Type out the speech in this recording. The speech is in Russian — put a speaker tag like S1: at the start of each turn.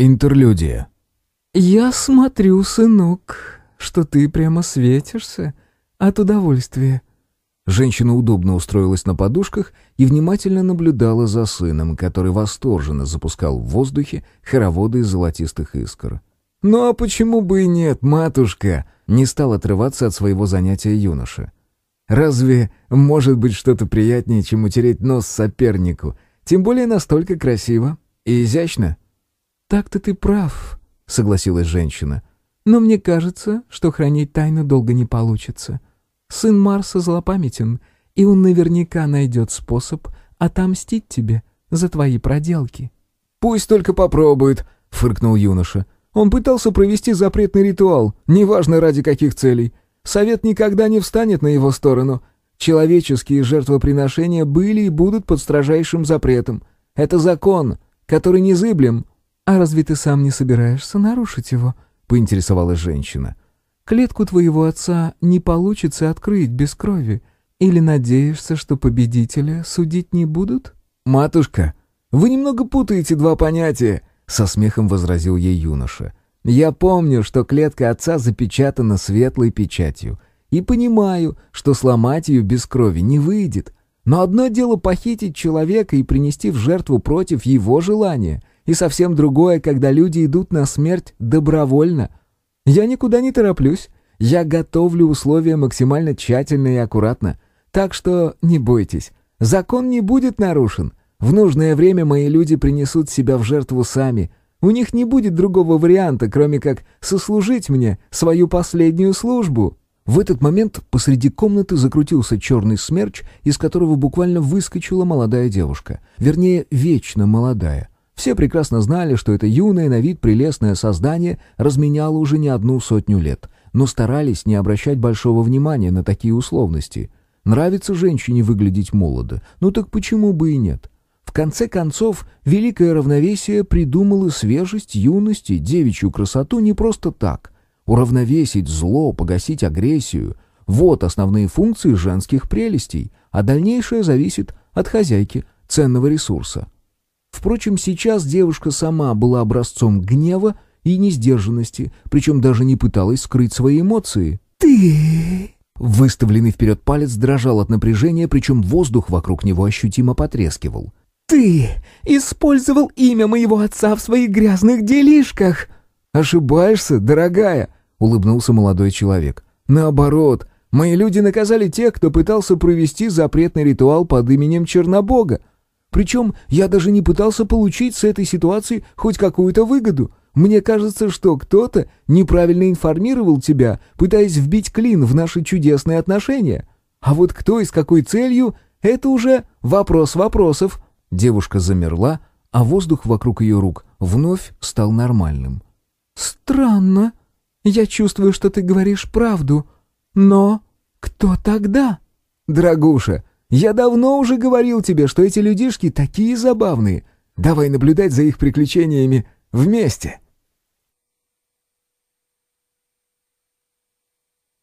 S1: Интерлюдия.
S2: «Я смотрю, сынок, что ты прямо светишься от удовольствия».
S1: Женщина удобно устроилась на подушках и внимательно наблюдала за сыном, который восторженно запускал в воздухе хороводы из золотистых искр. «Ну а почему бы и нет, матушка?» — не стал отрываться от своего занятия юноша. «Разве может быть что-то приятнее, чем утереть нос сопернику? Тем более настолько красиво и изящно».
S2: «Так-то ты прав», — согласилась женщина. «Но мне кажется, что хранить тайну долго не получится. Сын Марса злопамятен, и он наверняка найдет способ отомстить тебе за твои проделки».
S1: «Пусть только попробует», — фыркнул юноша. «Он пытался провести запретный ритуал, неважно ради каких целей. Совет никогда не встанет на его сторону. Человеческие жертвоприношения были и будут под строжайшим запретом. Это закон, который незыблем,
S2: «А разве ты сам не собираешься нарушить его?» — поинтересовалась женщина. «Клетку твоего отца не получится открыть без крови. Или надеешься, что победителя судить не будут?»
S1: «Матушка, вы немного путаете два понятия», — со смехом возразил ей юноша. «Я помню, что клетка отца запечатана светлой печатью, и понимаю, что сломать ее без крови не выйдет. Но одно дело похитить человека и принести в жертву против его желания, и совсем другое, когда люди идут на смерть добровольно. Я никуда не тороплюсь. Я готовлю условия максимально тщательно и аккуратно. Так что не бойтесь. Закон не будет нарушен. В нужное время мои люди принесут себя в жертву сами. У них не будет другого варианта, кроме как сослужить мне свою последнюю службу». В этот момент посреди комнаты закрутился черный смерч, из которого буквально выскочила молодая девушка. Вернее, вечно молодая. Все прекрасно знали, что это юное на вид прелестное создание разменяло уже не одну сотню лет, но старались не обращать большого внимания на такие условности. Нравится женщине выглядеть молодо, ну так почему бы и нет? В конце концов, великое равновесие придумало свежесть, юность и девичью красоту не просто так. Уравновесить зло, погасить агрессию — вот основные функции женских прелестей, а дальнейшее зависит от хозяйки ценного ресурса. Впрочем, сейчас девушка сама была образцом гнева и несдержанности, причем даже не пыталась скрыть свои эмоции.
S2: «Ты...»
S1: Выставленный вперед палец дрожал от напряжения, причем воздух вокруг него ощутимо потрескивал.
S2: «Ты использовал имя моего отца в своих грязных делишках!»
S1: «Ошибаешься, дорогая!» — улыбнулся молодой человек. «Наоборот, мои люди наказали тех, кто пытался провести запретный ритуал под именем Чернобога. Причем я даже не пытался получить с этой ситуации хоть какую-то выгоду. Мне кажется, что кто-то неправильно информировал тебя, пытаясь вбить клин в наши чудесные отношения. А вот кто и с какой целью — это уже вопрос вопросов». Девушка замерла, а воздух вокруг ее рук вновь стал нормальным.
S2: «Странно. Я чувствую, что ты говоришь правду. Но кто тогда?»
S1: «Дорогуша, я давно уже говорил тебе, что эти людишки такие забавные. Давай наблюдать за их приключениями вместе».